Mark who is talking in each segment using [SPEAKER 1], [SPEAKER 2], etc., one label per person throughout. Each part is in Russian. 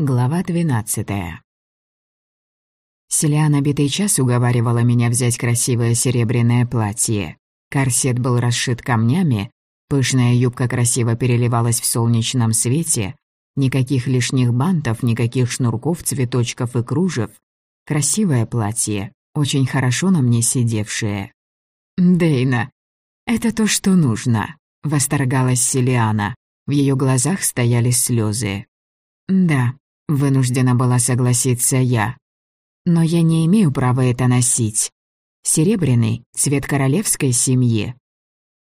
[SPEAKER 1] Глава двенадцатая. Селиана битый час уговаривала меня взять красивое серебряное платье. Корсет был расшит камнями, пышная юбка красиво переливалась в солнечном свете, никаких лишних бантов, никаких шнурков, цветочков и кружев. Красивое платье, очень хорошо на мне сидевшее. «Дейна, это то, что нужно», — восторгалась Селиана. В ее глазах стояли слезы. «Да, Вынуждена была согласиться я. Но я не имею права это носить. Серебряный — цвет королевской семьи.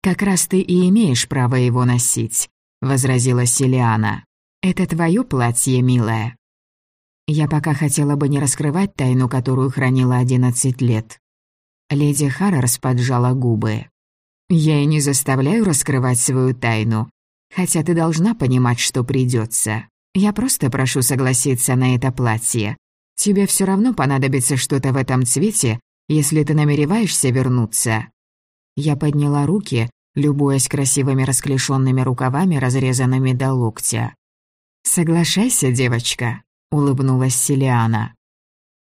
[SPEAKER 1] «Как раз ты и имеешь право его носить», — возразила Селиана. «Это твое платье, милая». Я пока хотела бы не раскрывать тайну, которую хранила одиннадцать лет. Леди Харрерс поджала губы. «Я и не заставляю раскрывать свою тайну, хотя ты должна понимать, что придется. Я просто прошу согласиться на это платье. Тебе все равно понадобится что-то в этом цвете, если ты намереваешься вернуться». Я подняла руки, любуясь красивыми расклешенными рукавами, разрезанными до локтя. «Соглашайся, девочка», — улыбнулась Селиана.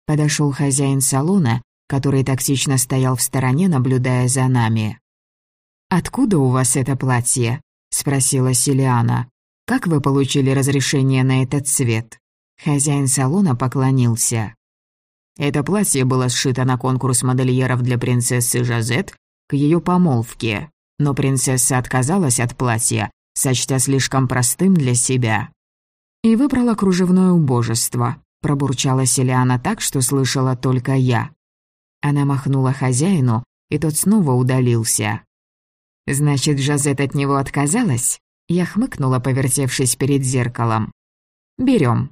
[SPEAKER 1] Подошел хозяин салона, который тактично стоял в стороне, наблюдая за нами. «Откуда у вас это платье?» — спросила Селиана. «Как вы получили разрешение на этот цвет?» Хозяин салона поклонился. Это платье было сшито на конкурс модельеров для принцессы Жазет к ее помолвке, но принцесса отказалась от платья, сочтя слишком простым для себя. И выбрала кружевное убожество, пробурчала Селиана так, что слышала только я. Она махнула хозяину, и тот снова удалился. «Значит, Жазет от него отказалась?» Я хмыкнула, повертевшись перед зеркалом. «Берем».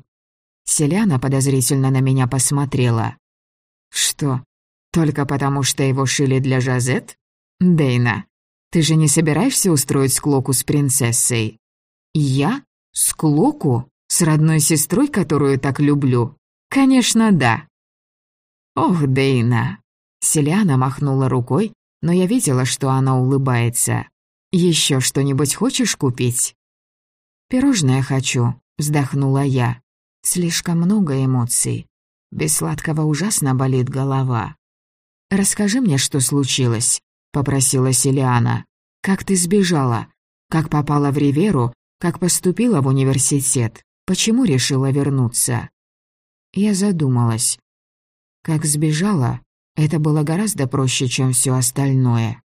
[SPEAKER 1] Селяна подозрительно на меня посмотрела. «Что, только потому что его шили для Жазет? Дейна, ты же не собираешься устроить склоку с принцессой?» «Я? Склоку? С родной сестрой, которую так люблю?» «Конечно, да». «Ох, Дейна!» Селяна махнула рукой, но я видела, что она улыбается. Еще что-нибудь хочешь купить?» «Пирожное хочу», — вздохнула я. «Слишком много эмоций. Без сладкого ужасно болит голова». «Расскажи мне, что случилось», — попросила Селиана. «Как ты сбежала? Как попала в Риверу? Как поступила в университет? Почему решила вернуться?» Я задумалась. Как сбежала, это было гораздо проще, чем все остальное.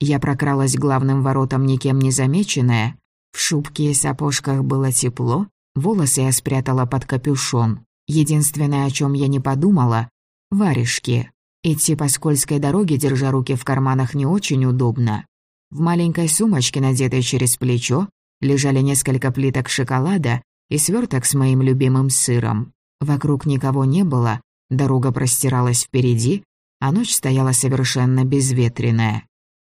[SPEAKER 1] Я прокралась главным воротам никем не замеченная. В шубке и сапожках было тепло, волосы я спрятала под капюшон. Единственное, о чем я не подумала — варежки. Идти по скользкой дороге, держа руки в карманах, не очень удобно. В маленькой сумочке, надетой через плечо, лежали несколько плиток шоколада и сверток с моим любимым сыром. Вокруг никого не было, дорога простиралась впереди, а ночь стояла совершенно безветренная.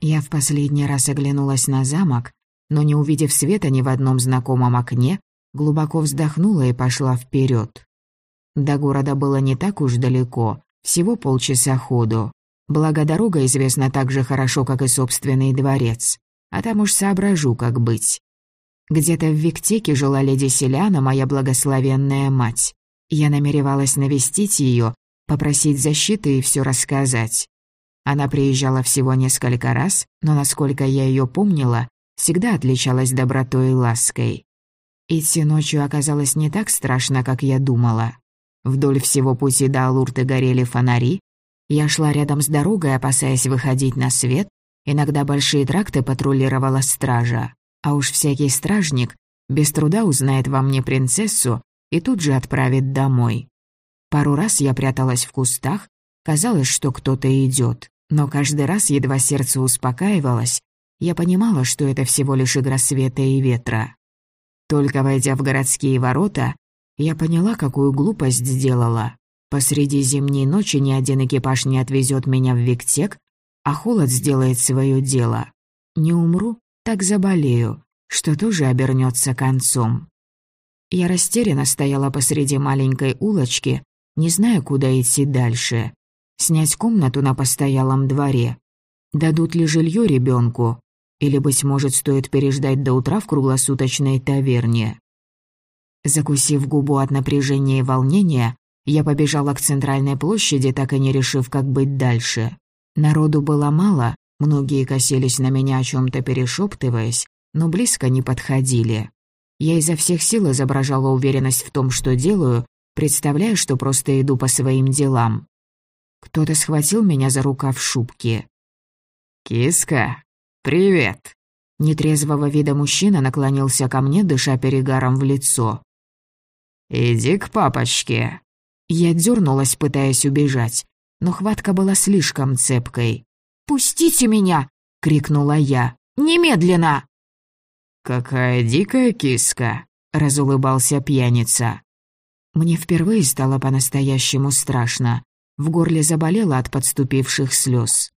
[SPEAKER 1] Я в последний раз оглянулась на замок, но не увидев света ни в одном знакомом окне, глубоко вздохнула и пошла вперед. До города было не так уж далеко, всего полчаса ходу. Благо дорога известна так же хорошо, как и собственный дворец. А там уж соображу, как быть. Где-то в Виктеке жила леди Селяна, моя благословенная мать. Я намеревалась навестить ее, попросить защиты и все рассказать. Она приезжала всего несколько раз, но, насколько я ее помнила, всегда отличалась добротой и лаской. Идти ночью оказалось не так страшно, как я думала. Вдоль всего пути до Алурты горели фонари. Я шла рядом с дорогой, опасаясь выходить на свет. Иногда большие тракты патрулировала стража. А уж всякий стражник без труда узнает во мне принцессу и тут же отправит домой. Пару раз я пряталась в кустах, Казалось, что кто-то идет, но каждый раз едва сердце успокаивалось, я понимала, что это всего лишь игра света и ветра. Только войдя в городские ворота, я поняла, какую глупость сделала. Посреди зимней ночи ни один экипаж не отвезет меня в Виктек, а холод сделает свое дело. Не умру, так заболею, что тоже обернется концом. Я растерянно стояла посреди маленькой улочки, не зная, куда идти дальше снять комнату на постоялом дворе. Дадут ли жилье ребенку? Или, быть может, стоит переждать до утра в круглосуточной таверне? Закусив губу от напряжения и волнения, я побежала к центральной площади, так и не решив, как быть дальше. Народу было мало, многие косились на меня о чем то перешептываясь, но близко не подходили. Я изо всех сил изображала уверенность в том, что делаю, представляя, что просто иду по своим делам. Кто-то схватил меня за рукав шубки. «Киска, привет!» Нетрезвого вида мужчина наклонился ко мне, дыша перегаром в лицо. «Иди к папочке». Я дернулась, пытаясь убежать, но хватка была слишком цепкой. «Пустите меня!» — крикнула я. «Немедленно!» «Какая дикая киска!» — разулыбался пьяница. Мне впервые стало по-настоящему страшно. В горле заболело от подступивших слез.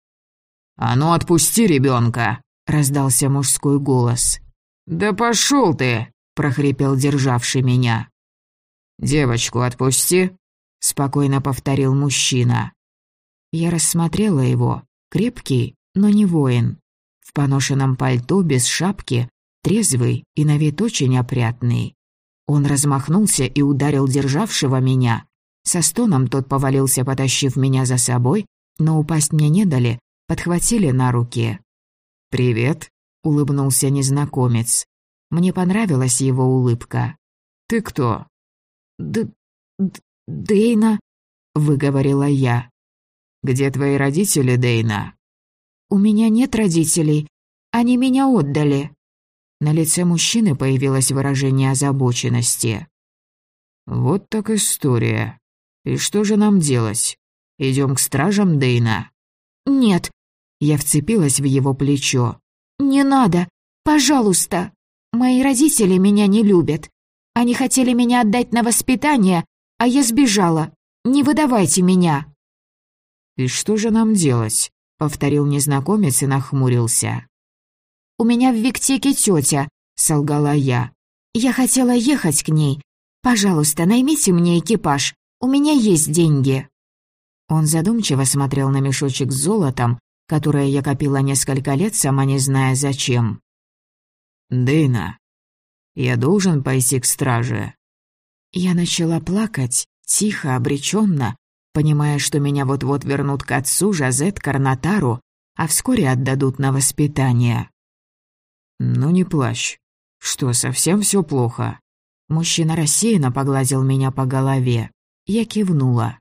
[SPEAKER 1] «А ну отпусти ребенка! раздался мужской голос. «Да пошел ты!» — прохрипел державший меня. «Девочку отпусти», — спокойно повторил мужчина. Я рассмотрела его. Крепкий, но не воин. В поношенном пальто, без шапки, трезвый и на вид очень опрятный. Он размахнулся и ударил державшего меня. Со стоном тот повалился, потащив меня за собой, но упасть мне не дали, подхватили на руки. «Привет», — улыбнулся незнакомец. Мне понравилась его улыбка. «Ты кто?» Д... Д... Дейна?» — выговорила я. «Где твои родители, Дейна?» «У меня нет родителей. Они меня отдали». На лице мужчины появилось выражение озабоченности. «Вот так история. И что же нам делать? Идем к стражам, Дейна?» «Нет». Я вцепилась в его плечо. «Не надо. Пожалуйста. Мои родители меня не любят. Они хотели меня отдать на воспитание, а я сбежала. Не выдавайте меня». «И что же нам делать?» — повторил незнакомец и нахмурился. «У меня в Виктеке тетя», — солгала я. «Я хотела ехать к ней. Пожалуйста, наймите мне экипаж. У меня есть деньги». Он задумчиво смотрел на мешочек с золотом, которое я копила несколько лет, сама не зная зачем. «Дэйна, я должен пойти к страже». Я начала плакать, тихо, обреченно, понимая, что меня вот-вот вернут к отцу, Жазет, Карнатару, а вскоре отдадут на воспитание. «Ну не плачь. Что, совсем все плохо?» Мужчина рассеянно погладил меня по голове. Я кивнула.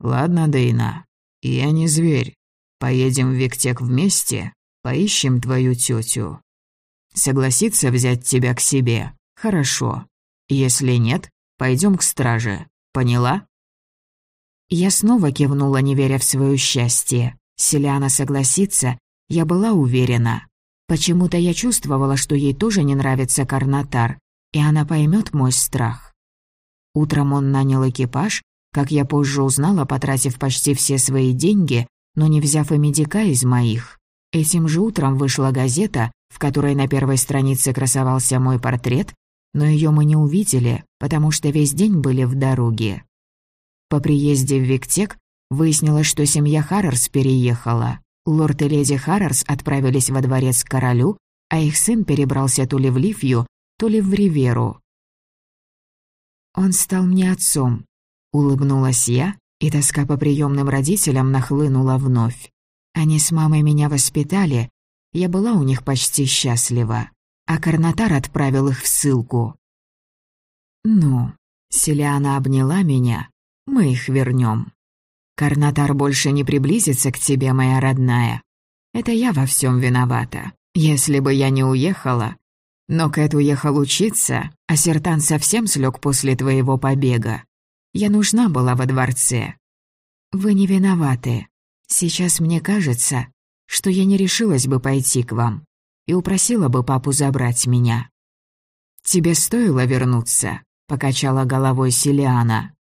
[SPEAKER 1] «Ладно, Дейна, я не зверь. Поедем в Виктек вместе, поищем твою тетю. Согласится взять тебя к себе? Хорошо. Если нет, пойдем к страже. Поняла?» Я снова кивнула, не веря в свое счастье. Селиана согласится, я была уверена. Почему-то я чувствовала, что ей тоже не нравится Карнатар, и она поймет мой страх. Утром он нанял экипаж, как я позже узнала, потратив почти все свои деньги, но не взяв и медика из моих. Этим же утром вышла газета, в которой на первой странице красовался мой портрет, но ее мы не увидели, потому что весь день были в дороге. По приезде в Виктек выяснилось, что семья Харрерс переехала. Лорд и леди Харрерс отправились во дворец к королю, а их сын перебрался то ли в Ливью, то ли в Риверу. «Он стал мне отцом», — улыбнулась я, и тоска по приемным родителям нахлынула вновь. Они с мамой меня воспитали, я была у них почти счастлива, а Карнатар отправил их в ссылку. «Ну», — Селиана обняла меня, — «мы их вернем. Карнатар больше не приблизится к тебе, моя родная. Это я во всем виновата. Если бы я не уехала... Но Кэт уехал учиться, а Сертан совсем слег после твоего побега. Я нужна была во дворце. Вы не виноваты. Сейчас мне кажется, что я не решилась бы пойти к вам и упросила бы папу забрать меня. «Тебе стоило вернуться», — покачала головой Силиана.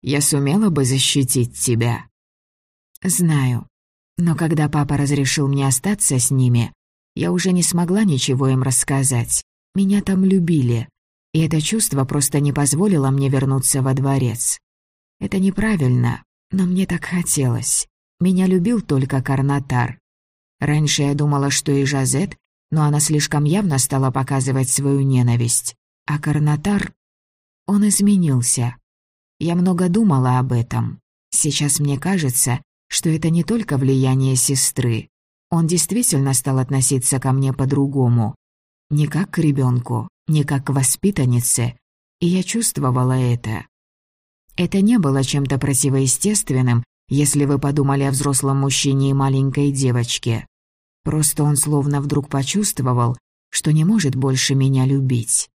[SPEAKER 1] «Я сумела бы защитить тебя». «Знаю. Но когда папа разрешил мне остаться с ними, я уже не смогла ничего им рассказать. Меня там любили, и это чувство просто не позволило мне вернуться во дворец. Это неправильно, но мне так хотелось. Меня любил только Карнатар. Раньше я думала, что и Жазет, но она слишком явно стала показывать свою ненависть. А Карнатар... Он изменился. Я много думала об этом. Сейчас мне кажется, что это не только влияние сестры. Он действительно стал относиться ко мне по-другому. Не как к ребенку, не как к воспитаннице. И я чувствовала это. Это не было чем-то противоестественным, если вы подумали о взрослом мужчине и маленькой девочке. Просто он словно вдруг почувствовал, что не может больше меня любить.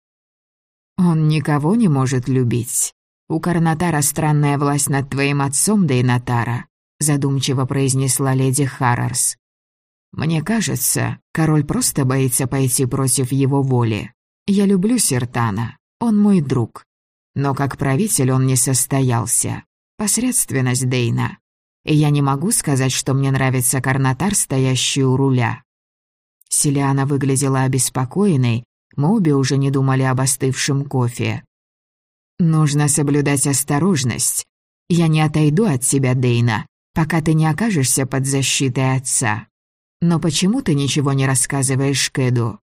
[SPEAKER 1] Он никого не может любить. У Карнатара странная власть над твоим отцом, Дейнатара, задумчиво произнесла леди Харрарс. Мне кажется, король просто боится пойти против его воли. Я люблю Сертана, он мой друг. Но как правитель он не состоялся. Посредственность Дейна. И я не могу сказать, что мне нравится Карнатар, стоящий у руля. Селиана выглядела обеспокоенной, мы обе уже не думали об остывшем кофе. «Нужно соблюдать осторожность. Я не отойду от тебя, Дейна, пока ты не окажешься под защитой отца. Но почему ты ничего не рассказываешь Кэду?»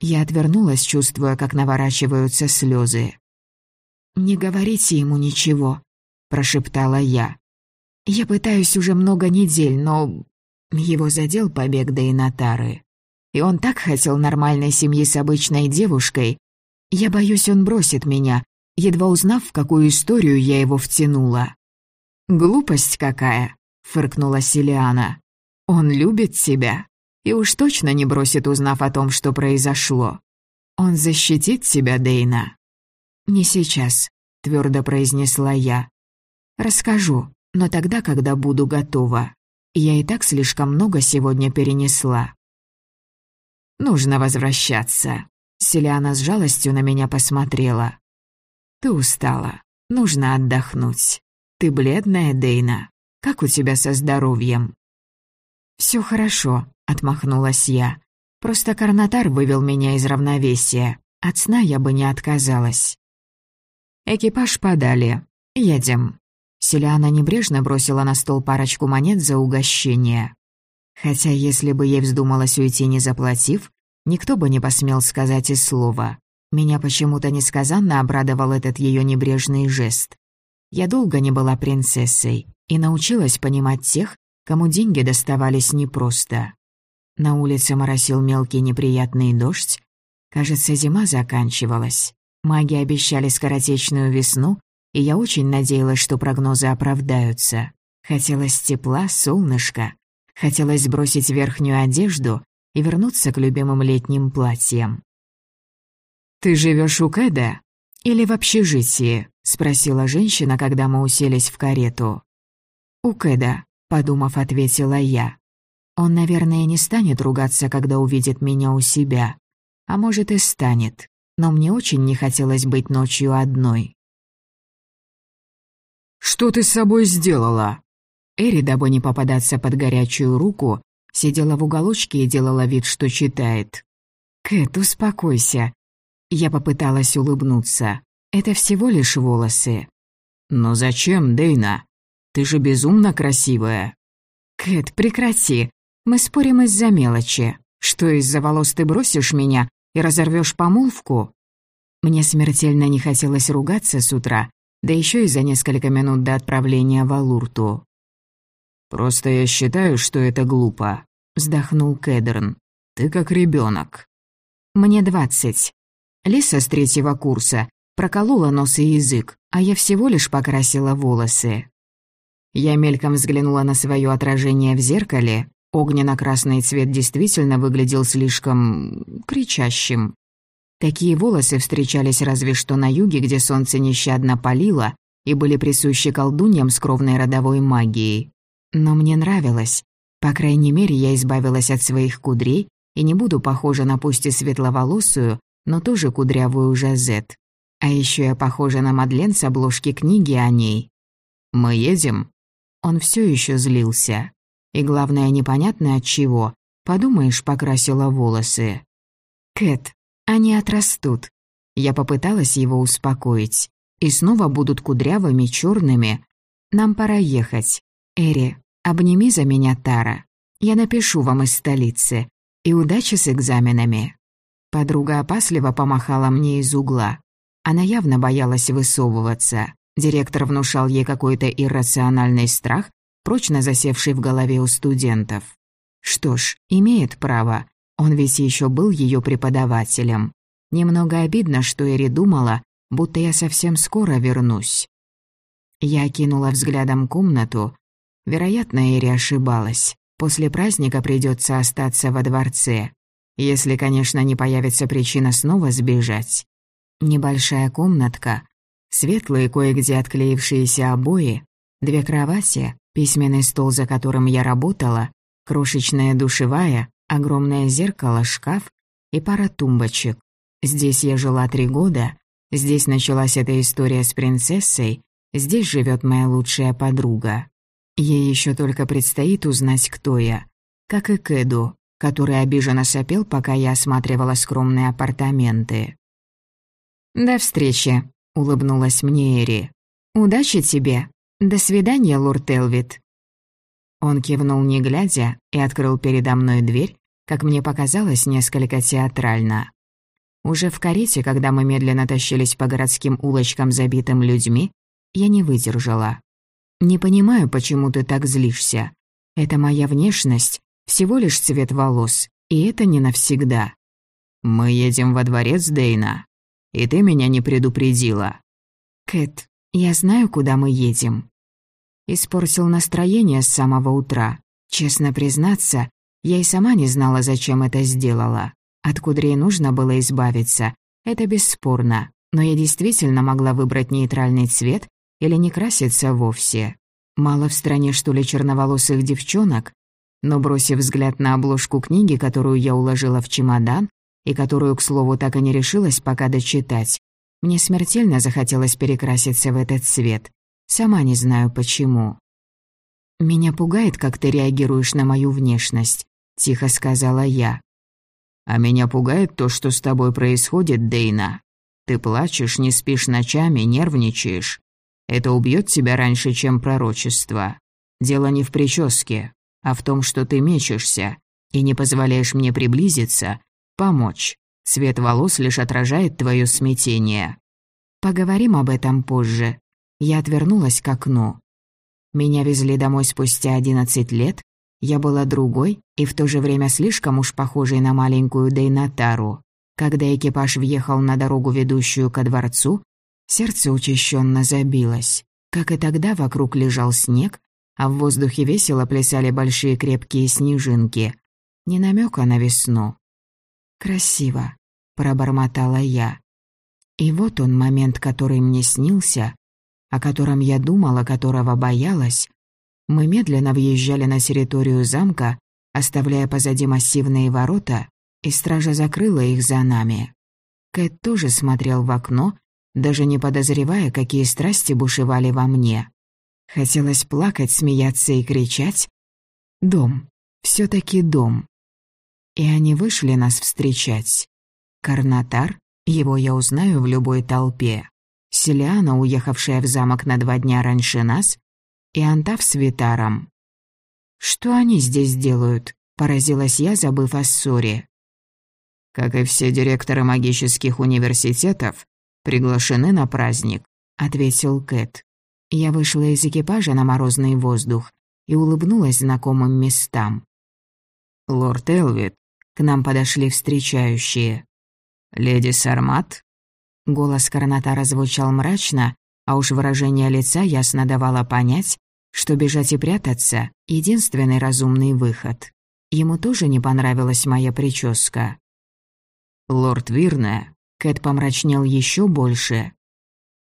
[SPEAKER 1] Я отвернулась, чувствуя, как наворачиваются слезы. «Не говорите ему ничего», — прошептала я. «Я пытаюсь уже много недель, но его задел побег Дейнатары. И он так хотел нормальной семьи с обычной девушкой. Я боюсь, он бросит меня, едва узнав, в какую историю я его втянула. «Глупость какая!» — фыркнула Селиана. «Он любит тебя и уж точно не бросит, узнав о том, что произошло. Он защитит тебя, Дейна». «Не сейчас», — твердо произнесла я. «Расскажу, но тогда, когда буду готова». Я и так слишком много сегодня перенесла. Нужно возвращаться. Селиана с жалостью на меня посмотрела. Ты устала. Нужно отдохнуть. Ты бледная, Дейна. Как у тебя со здоровьем? Все хорошо, отмахнулась я. Просто Карнатар вывел меня из равновесия. От сна я бы не отказалась. Экипаж подали. Едем. Селиана небрежно бросила на стол парочку монет за угощение. Хотя если бы ей вздумалось уйти, не заплатив, никто бы не посмел сказать и слова. Меня почему-то несказанно обрадовал этот ее небрежный жест. Я долго не была принцессой и научилась понимать тех, кому деньги доставались непросто. На улице моросил мелкий неприятный дождь. Кажется, зима заканчивалась. Маги обещали скоротечную весну, и я очень надеялась, что прогнозы оправдаются. Хотелось тепла, солнышка. Хотелось сбросить верхнюю одежду и вернуться к любимым летним платьям. «Ты живешь у Кэда? Или в общежитии?» — спросила женщина, когда мы уселись в карету. «У Кэда», — подумав, ответила я. «Он, наверное, не станет ругаться, когда увидит меня у себя. А может, и станет. Но мне очень не хотелось быть ночью одной».
[SPEAKER 2] «Что ты с собой сделала?»
[SPEAKER 1] Эри, дабы не попадаться под горячую руку, сидела в уголочке и делала вид, что читает. «Кэт, успокойся». Я попыталась улыбнуться. «Это всего лишь волосы».
[SPEAKER 2] «Но зачем, Дейна? Ты же безумно красивая».
[SPEAKER 1] «Кэт, прекрати. Мы спорим из-за мелочи. Что, из-за волос ты бросишь меня и разорвешь помолвку?» Мне смертельно не хотелось ругаться с утра, да еще и за несколько минут до отправления в Алурту.
[SPEAKER 2] «Просто я считаю, что это глупо», — вздохнул Кедерн. «Ты как ребенок.
[SPEAKER 1] «Мне двадцать. Лиса с третьего курса проколола нос и язык, а я всего лишь покрасила волосы». Я мельком взглянула на свое отражение в зеркале. Огненно-красный цвет действительно выглядел слишком... кричащим. Такие волосы встречались разве что на юге, где солнце нещадно палило и были присущи колдуньям с кровной родовой магией. Но мне нравилось. По крайней мере, я избавилась от своих кудрей и не буду похожа на пусть и светловолосую, но тоже кудрявую Жазет. А еще я похожа на Мадлен с обложки книги о ней.
[SPEAKER 2] «Мы едем?»
[SPEAKER 1] Он все еще злился. И главное, непонятно от чего. Подумаешь, покрасила волосы. «Кэт, они отрастут. Я попыталась его успокоить. И снова будут кудрявыми, черными. Нам пора ехать. Эри, обними за меня Тара. Я напишу вам из столицы. И удачи с экзаменами. Подруга опасливо помахала мне из угла. Она явно боялась высовываться. Директор внушал ей какой-то иррациональный страх, прочно засевший в голове у студентов. Что ж, имеет право. Он ведь еще был ее преподавателем. Немного обидно, что Эри думала, будто я совсем скоро вернусь. Я окинула взглядом комнату. Вероятно, Эри ошибалась. После праздника придется остаться во дворце. Если, конечно, не появится причина снова сбежать. Небольшая комнатка, светлые кое-где отклеившиеся обои, две кровати, письменный стол, за которым я работала, крошечная душевая, огромное зеркало, шкаф и пара тумбочек. Здесь я жила три года, здесь началась эта история с принцессой, здесь живет моя лучшая подруга. Ей еще только предстоит узнать, кто я. Как и Кэду, который обиженно сопел, пока я осматривала скромные апартаменты. «До встречи», — улыбнулась мне Эри. «Удачи тебе. До свидания, лорд Элвит». Он кивнул не глядя и открыл передо мной дверь, как мне показалось, несколько театрально. Уже в карете, когда мы медленно тащились по городским улочкам, забитым людьми, я не выдержала. «Не понимаю, почему ты так злишься. Это моя внешность, всего лишь цвет волос, и это не навсегда. Мы едем во дворец Дейна, и ты меня не предупредила. Кэт, я знаю, куда мы едем. Испортил настроение с самого утра. Честно признаться, я и сама не знала, зачем это сделала. От кудрей нужно было избавиться, это бесспорно, но я действительно могла выбрать нейтральный цвет или не краситься вовсе. Мало в стране, что ли, черноволосых девчонок, но бросив взгляд на обложку книги, которую я уложила в чемодан, и которую, к слову, так и не решилась пока дочитать, мне смертельно захотелось перекраситься в этот цвет. Сама не знаю почему. «Меня пугает, как ты реагируешь на мою внешность», — тихо сказала я. «А меня пугает то, что с тобой происходит, Дейна. Ты плачешь, не спишь ночами, нервничаешь. Это убьет тебя раньше, чем пророчество. Дело не в прическе а в том, что ты мечешься и не позволяешь мне приблизиться, помочь. Цвет волос лишь отражает твое смятение. Поговорим об этом позже. Я отвернулась к окну. Меня везли домой спустя одиннадцать лет. Я была другой и в то же время слишком уж похожей на маленькую Дейнатару. Когда экипаж въехал на дорогу, ведущую ко дворцу, сердце учащенно забилось. Как и тогда, вокруг лежал снег, а в воздухе весело плясали большие крепкие снежинки. Не намека на весну. «Красиво», — пробормотала я. И вот он момент, который мне снился, о котором я думала, которого боялась. Мы медленно въезжали на территорию замка, оставляя позади массивные ворота, и стража закрыла их за нами. Кэт тоже смотрел в окно, даже не подозревая, какие страсти бушевали во мне. Хотелось плакать, смеяться и кричать. Дом. все таки дом. И они вышли нас встречать. Карнатар, его я узнаю в любой толпе. Селиана, уехавшая в замок на два дня раньше нас, и Антав с Витаром. «Что они здесь делают?» – поразилась я, забыв о ссоре. «Как и все директоры магических университетов, приглашены на праздник», – ответил Кэт. Я вышла из экипажа на морозный воздух и улыбнулась знакомым местам. «Лорд Элвит», к нам подошли встречающие. «Леди Сармат?» Голос Карнатара звучал мрачно, а уж выражение лица ясно давало понять, что бежать и прятаться — единственный разумный выход. Ему тоже не понравилась моя прическа. «Лорд Вирне», Кэт помрачнел еще больше.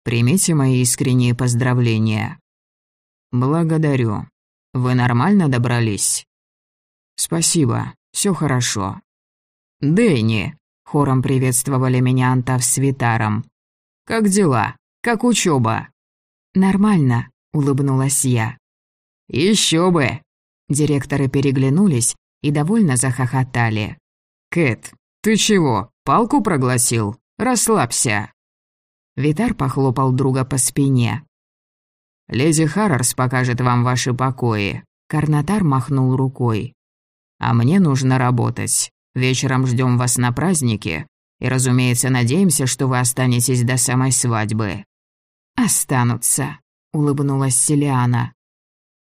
[SPEAKER 1] Примите мои искренние поздравления. Благодарю. Вы нормально добрались? Спасибо, все хорошо. Дэнни, хором приветствовали меня Антав с Витаром. Как дела? Как учеба? Нормально, улыбнулась я. Еще бы. Директоры переглянулись и довольно захохотали. Кэт, ты чего, палку прогласил? Расслабься. Витар похлопал друга по спине. «Леди Харрарс покажет вам ваши покои», — Карнатар махнул рукой. «А мне нужно работать. Вечером ждем вас на празднике,
[SPEAKER 2] И, разумеется, надеемся, что вы останетесь до самой свадьбы».
[SPEAKER 1] «Останутся», — улыбнулась Селиана.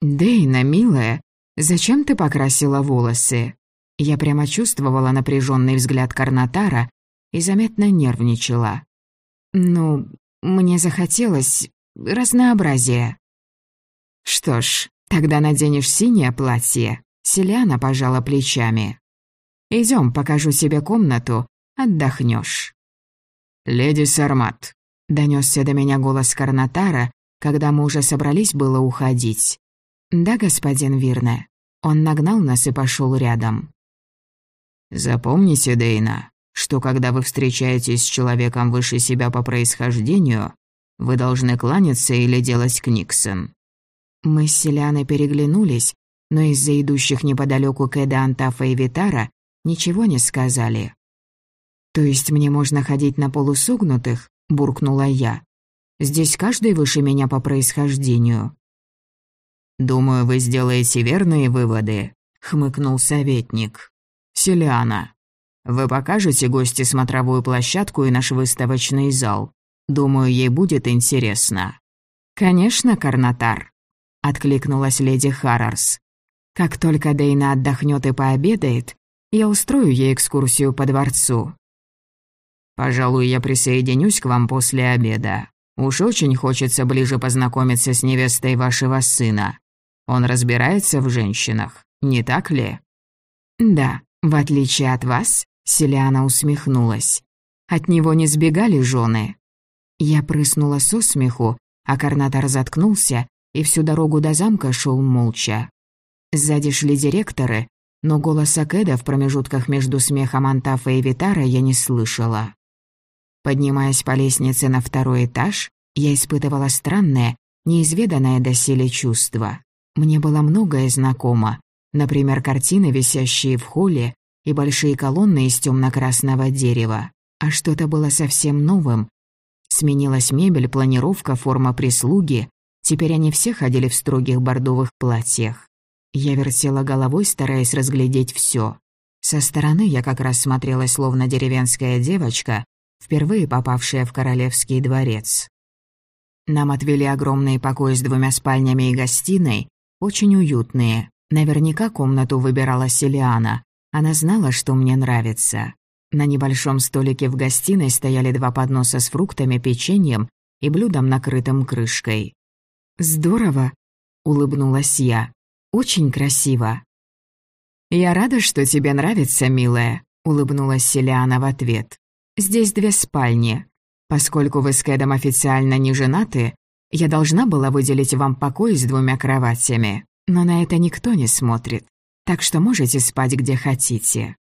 [SPEAKER 1] «Дейна, милая, зачем ты покрасила волосы?» Я прямо чувствовала напряженный взгляд Карнатара и заметно нервничала. «Ну, мне захотелось разнообразия». «Что ж, тогда наденешь синее платье», — Селиана пожала плечами. Идем, покажу себе комнату, отдохнешь.
[SPEAKER 2] «Леди Сармат», — донесся до меня голос Карнатара, когда мы уже собрались было уходить.
[SPEAKER 1] «Да, господин Вирне». Он нагнал нас и пошел рядом.
[SPEAKER 2] «Запомните, Дейна, что когда вы встречаетесь с человеком выше себя по происхождению, вы должны кланяться или делать книксон».
[SPEAKER 1] Мы с Селяной переглянулись, но из-за идущих неподалеку Кэда Антафа и Витара ничего не сказали. «То есть мне можно ходить на полусогнутых?» – буркнула я. «Здесь каждый выше меня по происхождению».
[SPEAKER 2] «Думаю, вы сделаете верные выводы», — хмыкнул советник. «Селиана, вы покажете гости смотровую площадку и наш выставочный зал. Думаю, ей будет интересно».
[SPEAKER 1] «Конечно, Карнатар», — откликнулась леди Харрарс. «Как только Дейна отдохнет и пообедает, я устрою ей экскурсию по дворцу».
[SPEAKER 2] «Пожалуй, я присоединюсь к вам после обеда. Уж очень хочется ближе познакомиться с невестой вашего сына. Он разбирается в женщинах, не так ли?»
[SPEAKER 1] «Да, в отличие от вас», — Селиана усмехнулась. «От него не сбегали жены». Я прыснула со смеху, а Карнатор заткнулся и всю дорогу до замка шел молча. Сзади шли директоры, но голоса Кэда в промежутках между смехом Антафа и Витара я не слышала. Поднимаясь по лестнице на второй этаж, я испытывала странное, неизведанное доселе чувство. Мне было многое знакомо. Например, картины, висящие в холле, и большие колонны из темно-красного дерева. А что-то было совсем новым. Сменилась мебель, планировка, форма прислуги. Теперь они все ходили в строгих бордовых платьях. Я вертела головой, стараясь разглядеть все. Со стороны я как раз смотрелась, словно деревенская девочка, впервые попавшая в королевский дворец. Нам отвели огромные покои с двумя спальнями и гостиной, очень уютные. Наверняка комнату выбирала Селиана. Она знала, что мне нравится. На небольшом столике в гостиной стояли два подноса с фруктами, печеньем и блюдом, накрытым крышкой. «Здорово!» — улыбнулась я. «Очень красиво!» «Я рада, что тебе нравится, милая», — улыбнулась Селиана в ответ. «Здесь две спальни. Поскольку вы с Кэдом официально не женаты, я должна была выделить вам покой с двумя кроватями, но на это никто не смотрит, так что можете спать где хотите».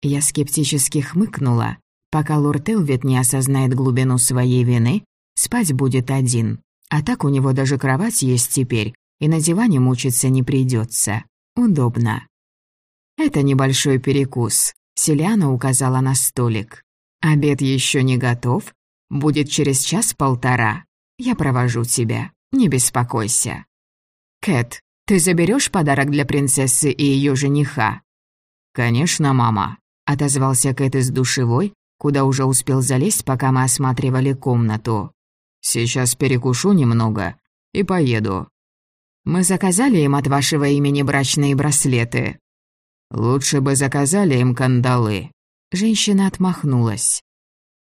[SPEAKER 1] Я скептически хмыкнула. Пока лорд Элвит не осознает глубину своей вины, спать будет один. А так у него даже кровать есть теперь, и на диване мучиться не придется. Удобно. «Это небольшой перекус», — Селиана указала на столик. «Обед еще не готов. Будет через час-полтора. Я провожу тебя, не беспокойся. Кэт, ты заберешь подарок для принцессы и ее жениха?
[SPEAKER 2] Конечно, мама, отозвался Кэт из душевой, куда уже успел залезть, пока мы осматривали комнату. Сейчас перекушу немного и поеду.
[SPEAKER 1] Мы заказали им от вашего имени брачные браслеты.
[SPEAKER 2] Лучше бы заказали им кандалы.
[SPEAKER 1] Женщина отмахнулась.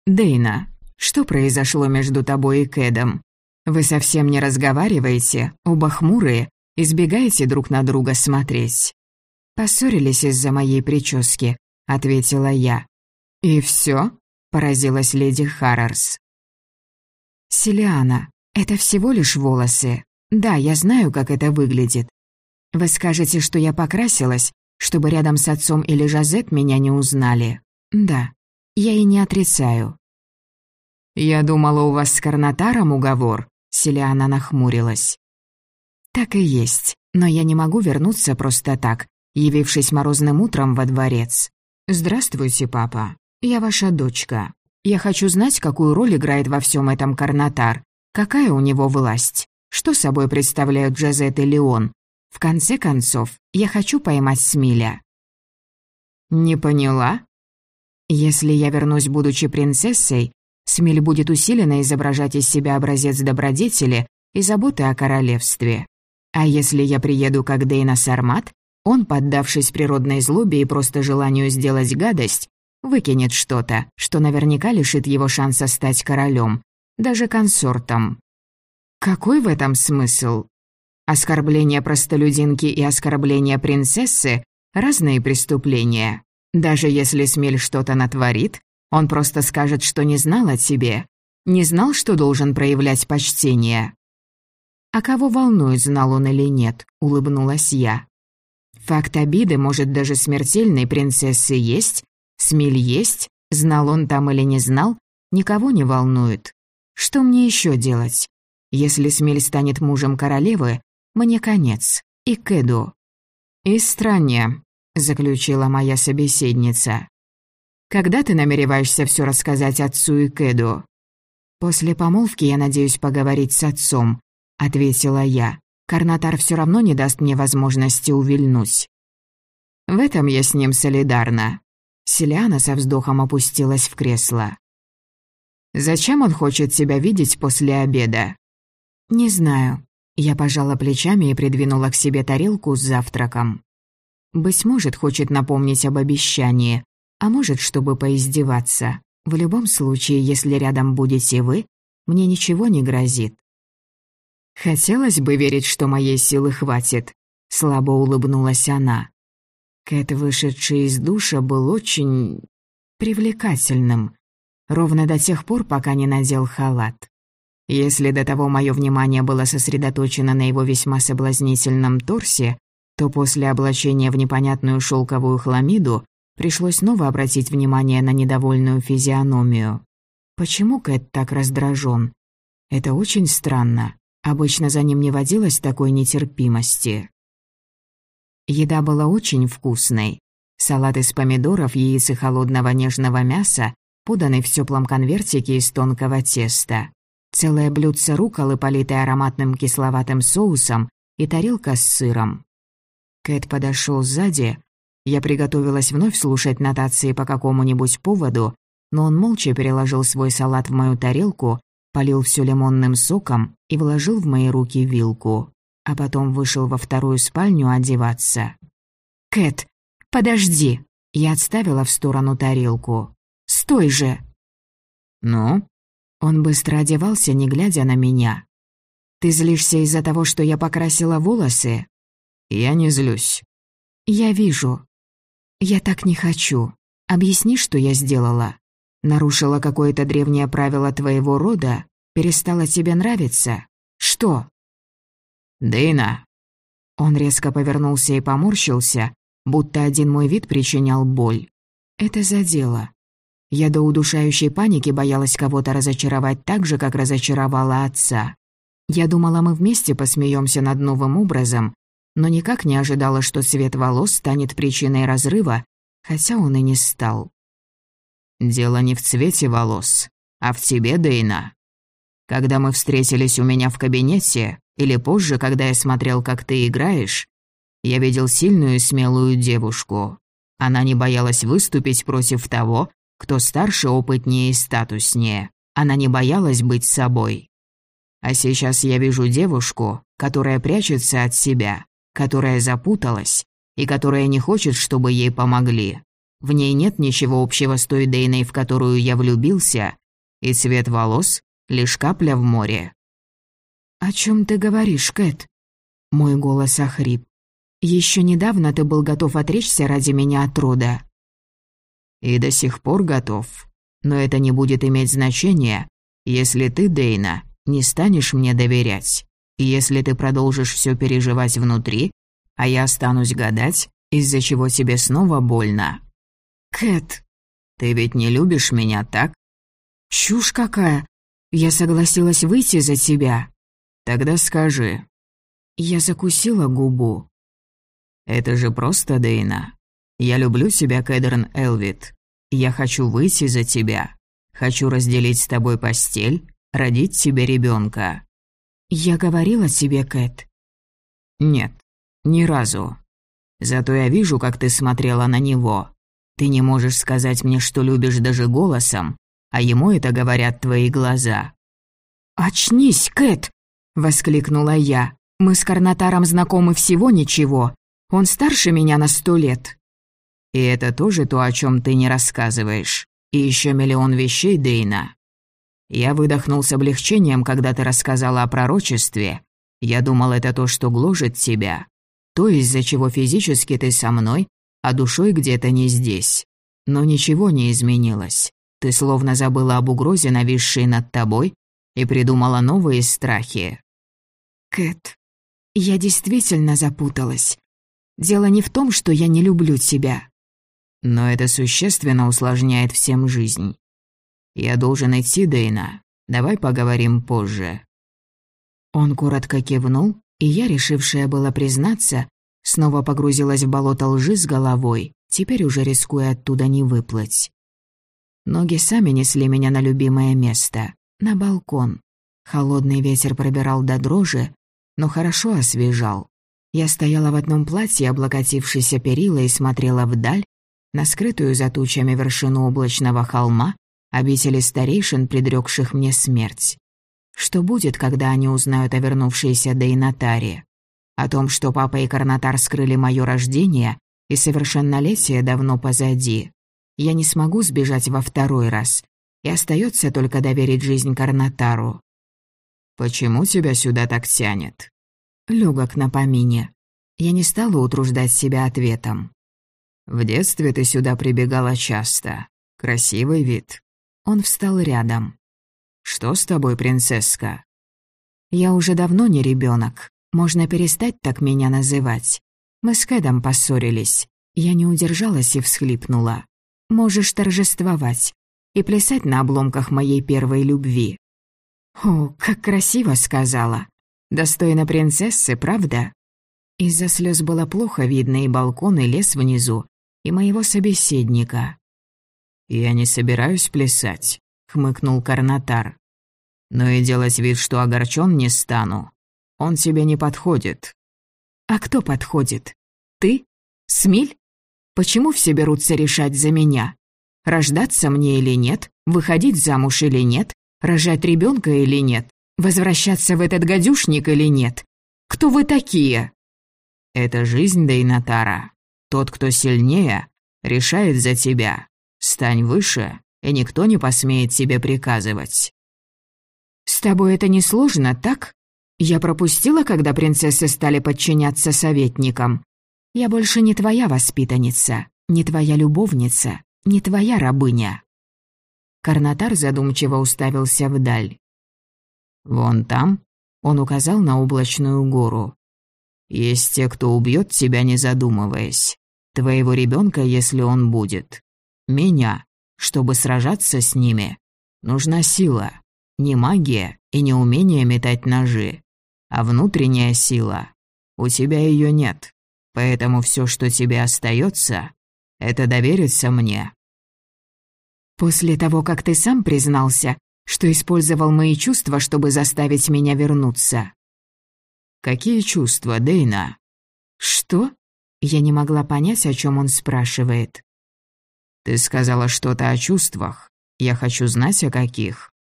[SPEAKER 1] Дейна, что произошло между тобой и Кэдом? Вы совсем не разговариваете, оба хмурые, избегаете друг на друга смотреть. Поссорились из-за моей прически, ответила я. И все? поразилась леди Харрарс. Селиана, это всего лишь волосы. Да, я знаю, как это выглядит. Вы скажете, что я покрасилась, чтобы рядом с отцом или Жазет меня не узнали. Да, я и не отрицаю. «Я думала, у вас с Карнатаром уговор», — Селиана нахмурилась. «Так и есть, но я не могу вернуться просто так, явившись морозным утром во дворец. Здравствуйте, папа. Я ваша дочка. Я хочу знать, какую роль играет во всем этом Карнатар, какая у него власть, что собой представляют Джазет и Леон. В конце концов, я хочу поймать Смиля». «Не поняла?» Если я вернусь, будучи принцессой, Смель будет усиленно изображать из себя образец добродетели и заботы о королевстве. А если я приеду как Дейна Сармат, он, поддавшись природной злобе и просто желанию сделать гадость, выкинет что-то, что наверняка лишит его шанса стать королем, даже консортом. Какой в этом смысл? Оскорбление простолюдинки и оскорбление принцессы – разные преступления. Даже если Смель что-то натворит, он просто скажет, что не знал о тебе, не знал, что должен проявлять почтение. «А кого волнует, знал он или нет?» — улыбнулась я. «Факт обиды, может, даже смертельной принцессы есть, Смель есть, знал он там или не знал, никого не волнует. Что мне еще делать? Если Смель станет мужем королевы, мне конец. И Кэду. «И страннее», — заключила моя собеседница. «Когда ты намереваешься все рассказать отцу и Кэду?» «После помолвки я надеюсь поговорить с отцом», — ответила я. «Карнатар все равно не даст мне возможности увильнуть». «В этом я с ним солидарна». Селиана со вздохом опустилась в кресло. «Зачем он хочет тебя видеть после обеда?» «Не знаю. Я пожала плечами и придвинула к себе тарелку с завтраком. Быть может, хочет напомнить об обещании, а может, чтобы поиздеваться. В любом случае, если рядом будете вы, мне ничего не грозит. Хотелось бы верить, что моей силы хватит, слабо улыбнулась она. Кэт, вышедший из душа, был очень привлекательным, ровно до тех пор, пока не надел халат. Если до того мое внимание было сосредоточено на его весьма соблазнительном торсе, то после облачения в непонятную шелковую хламиду пришлось снова обратить внимание на недовольную физиономию. Почему Кэт так раздражен? Это очень странно. Обычно за ним не водилось такой нетерпимости. Еда была очень вкусной. Салат из помидоров, яиц и холодного нежного мяса, поданный в теплом конвертике из тонкого теста целое блюдце руколы, политое ароматным кисловатым соусом, и тарелка с сыром. Кэт подошел сзади. Я приготовилась вновь слушать нотации по какому-нибудь поводу, но он молча переложил свой салат в мою тарелку, полил все лимонным соком и вложил в мои руки вилку, а потом вышел во вторую спальню одеваться. «Кэт, подожди!» Я отставила в сторону тарелку. «Стой же!» «Ну?» Он быстро одевался, не глядя на меня. «Ты злишься из-за того, что я покрасила волосы?» «Я не злюсь». «Я вижу. Я так не хочу. Объясни, что я сделала. Нарушила какое-то древнее правило твоего рода? Перестала тебе нравиться? Что?»
[SPEAKER 2] «Дэйна».
[SPEAKER 1] Он резко повернулся и поморщился, будто один мой вид причинял боль. Это задело. Я до удушающей паники боялась кого-то разочаровать так же, как разочаровала отца. Я думала, мы вместе посмеемся над новым образом, но никак не ожидала, что цвет волос станет причиной разрыва, хотя он и не стал.
[SPEAKER 2] «Дело не в цвете волос, а в тебе, Дейна. Когда мы встретились у меня в кабинете, или позже, когда я смотрел, как ты играешь, я видел сильную и смелую девушку. Она не боялась выступить против того, кто старше, опытнее и статуснее. Она не боялась быть собой. А сейчас я вижу девушку, которая прячется от себя, которая запуталась и которая не хочет, чтобы ей помогли. В ней нет ничего общего с той Дейной, в которую я влюбился, и цвет волос — лишь капля в море.
[SPEAKER 1] «О чем ты говоришь, Кэт?» Мой голос охрип. Еще недавно ты был готов отречься ради меня от рода.
[SPEAKER 2] И до сих пор готов. Но это не будет иметь значения, если ты, Дейна, не станешь мне доверять. Если ты продолжишь все переживать внутри, а я останусь гадать, из-за чего тебе снова больно.
[SPEAKER 1] Кэт,
[SPEAKER 2] ты ведь не любишь меня, так?
[SPEAKER 1] Чушь какая. Я согласилась выйти за тебя.
[SPEAKER 2] Тогда скажи.
[SPEAKER 1] Я закусила губу.
[SPEAKER 2] Это же просто, Дейна. Я люблю тебя, Кэдерн Элвит. Я хочу выйти за тебя. Хочу разделить с тобой постель, родить тебе ребенка.
[SPEAKER 1] Я говорила тебе, Кэт.
[SPEAKER 2] Нет, ни разу. Зато я вижу, как ты смотрела на него. Ты не можешь сказать мне, что любишь даже голосом, а ему это говорят твои глаза».
[SPEAKER 1] «Очнись, Кэт!» — воскликнула я. «Мы с Карнатаром знакомы всего ничего. Он старше меня на сто лет».
[SPEAKER 2] «И это тоже то, о чем ты не рассказываешь. И еще миллион вещей, Дейна. Я выдохнул с облегчением, когда ты рассказала о пророчестве. Я думал, это то, что гложет тебя. То, из-за чего физически ты со мной, а душой где-то не здесь. Но ничего не изменилось. Ты словно забыла об угрозе, нависшей над тобой, и придумала новые страхи.
[SPEAKER 1] Кэт, я действительно запуталась. Дело не в том, что я не люблю тебя.
[SPEAKER 2] Но это существенно усложняет всем жизнь. Я должен идти, Дейна. Давай поговорим позже.
[SPEAKER 1] Он коротко кивнул, и я, решившая было признаться, снова погрузилась в болото лжи с головой, теперь уже рискуя оттуда не выплыть. Ноги сами несли меня на любимое место, на балкон. Холодный ветер пробирал до дрожи, но хорошо освежал. Я стояла в одном платье, облокотившейся перила, и смотрела вдаль, на скрытую за тучами вершину облачного холма, обители старейшин, предрекших мне смерть. Что будет, когда они узнают о вернувшейся Дейнатаре? О том, что папа и Карнатар скрыли мое рождение, и совершеннолетие давно позади. Я не смогу сбежать во второй раз, и остается только доверить жизнь Карнатару.
[SPEAKER 2] «Почему тебя сюда так тянет?»
[SPEAKER 1] Легок на помине. Я не стала утруждать себя ответом.
[SPEAKER 2] «В детстве ты сюда прибегала часто. Красивый вид».
[SPEAKER 1] Он встал рядом.
[SPEAKER 2] «Что с тобой, принцесска?»
[SPEAKER 1] «Я уже давно не ребенок. Можно перестать так меня называть. Мы с Кэдом поссорились. Я не удержалась и всхлипнула. Можешь торжествовать и плясать на обломках моей первой любви». «О, как красиво сказала. Достойно принцессы, правда?» Из-за слез было плохо видно и балкон, и лес внизу, и моего собеседника.
[SPEAKER 2] «Я не собираюсь плясать», — хмыкнул Карнатар. «Но и делать вид, что огорчен не стану. Он тебе не подходит».
[SPEAKER 1] «А кто подходит? Ты? Смиль? Почему все берутся решать за меня? Рождаться мне или нет? Выходить замуж или нет? Рожать ребенка или нет? Возвращаться в этот гадюшник или нет? Кто вы такие?»
[SPEAKER 2] «Это жизнь Дейнатара. Тот, кто сильнее, решает за тебя. Стань выше, и никто не посмеет тебе приказывать».
[SPEAKER 1] «С тобой это несложно, так? Я пропустила, когда принцессы стали подчиняться советникам. Я больше не твоя воспитанница, не твоя любовница, не твоя рабыня». Карнатар задумчиво уставился вдаль.
[SPEAKER 2] «Вон там», — он указал на облачную гору. «Есть те, кто убьет тебя, не задумываясь. Твоего ребенка, если он будет. Меня, чтобы сражаться с ними. Нужна сила. Не магия и не умение метать ножи, а внутренняя сила. У тебя ее нет, поэтому все, что тебе остается, это довериться мне».
[SPEAKER 1] «После того, как ты сам признался, что использовал мои чувства, чтобы заставить меня вернуться».
[SPEAKER 2] «Какие чувства, Дейна?»
[SPEAKER 1] «Что?» Я не могла понять, о чем он спрашивает.
[SPEAKER 2] «Ты сказала что-то о чувствах. Я хочу знать, о каких.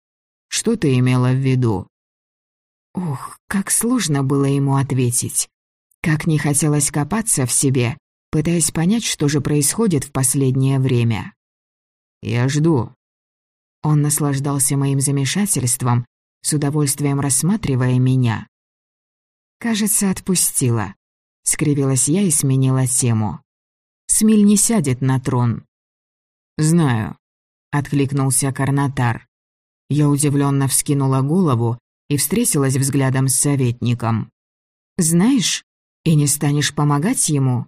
[SPEAKER 2] Что ты имела в виду?»
[SPEAKER 1] Ух, как сложно было ему ответить. Как не хотелось копаться в себе, пытаясь понять, что же происходит в последнее время.
[SPEAKER 2] «Я жду»,
[SPEAKER 1] он наслаждался моим замешательством, с удовольствием рассматривая меня. «Кажется, отпустила», — скривилась я и сменила тему. «Смиль не сядет на трон».
[SPEAKER 2] «Знаю», —
[SPEAKER 1] откликнулся Карнатар. Я удивленно вскинула голову и встретилась взглядом с советником. «Знаешь, и не станешь помогать ему?»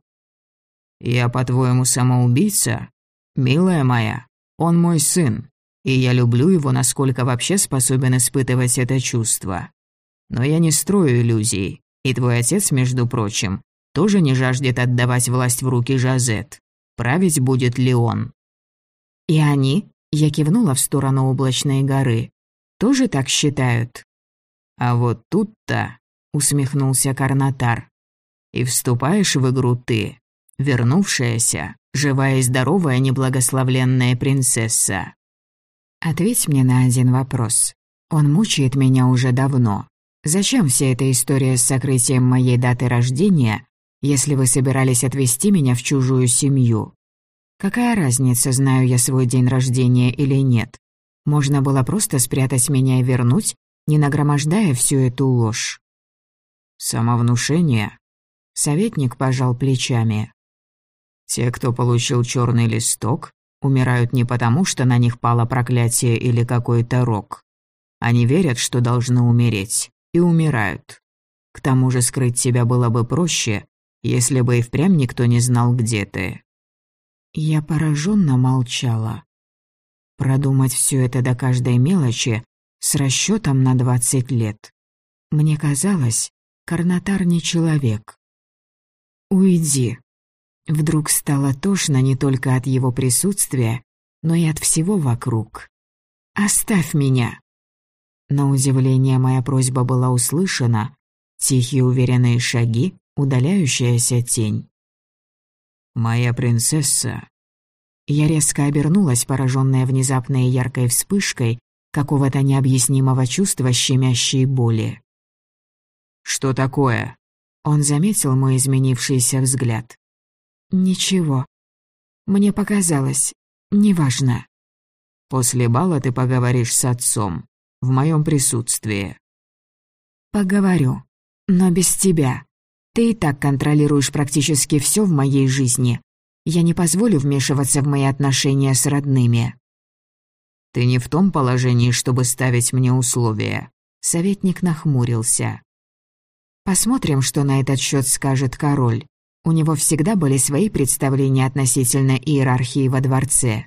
[SPEAKER 2] «Я, по-твоему, самоубийца? Милая моя, он мой сын, и я люблю его, насколько вообще способен испытывать это чувство. Но я не строю иллюзий, и твой отец, между прочим, тоже не жаждет отдавать власть в руки Жазет. Править будет ли он?
[SPEAKER 1] И они, я кивнула в сторону облачной горы, тоже так считают.
[SPEAKER 2] А вот тут-то, усмехнулся Карнатар, и вступаешь в игру ты, вернувшаяся, живая и здоровая неблагословленная принцесса.
[SPEAKER 1] Ответь мне на один вопрос. Он мучает меня уже давно. Зачем вся эта история с сокрытием моей даты рождения, если вы собирались отвезти меня в чужую семью? Какая разница, знаю я свой день рождения или нет? Можно было просто спрятать меня и вернуть, не нагромождая всю эту ложь.
[SPEAKER 2] Самовнушение?
[SPEAKER 1] Советник пожал плечами.
[SPEAKER 2] Те, кто получил черный листок, умирают не потому, что на них пало проклятие или какой-то рок. Они верят, что должны умереть, и умирают. К тому же скрыть тебя было бы проще, если бы и впрямь никто не знал, где ты.
[SPEAKER 1] Я пораженно молчала. Продумать все это до каждой мелочи с расчетом на двадцать лет. Мне казалось, Карнатар не человек. «Уйди». Вдруг стало тошно не только от его присутствия, но и от всего вокруг. «Оставь меня!» На удивление моя просьба была услышана. Тихие уверенные шаги, удаляющаяся тень.
[SPEAKER 2] «Моя принцесса».
[SPEAKER 1] Я резко обернулась, пораженная внезапной яркой вспышкой какого-то необъяснимого чувства щемящей боли.
[SPEAKER 2] «Что такое?»
[SPEAKER 1] Он заметил мой изменившийся взгляд. «Ничего. Мне показалось. Неважно».
[SPEAKER 2] «После бала ты поговоришь с отцом в моем присутствии.
[SPEAKER 1] Поговорю, но без тебя. Ты и так контролируешь практически все в моей жизни. Я не позволю вмешиваться в мои отношения с родными.
[SPEAKER 2] Ты не в том положении, чтобы ставить мне условия.
[SPEAKER 1] Советник нахмурился. Посмотрим, что на этот счет скажет король. У него всегда были свои представления относительно иерархии во дворце.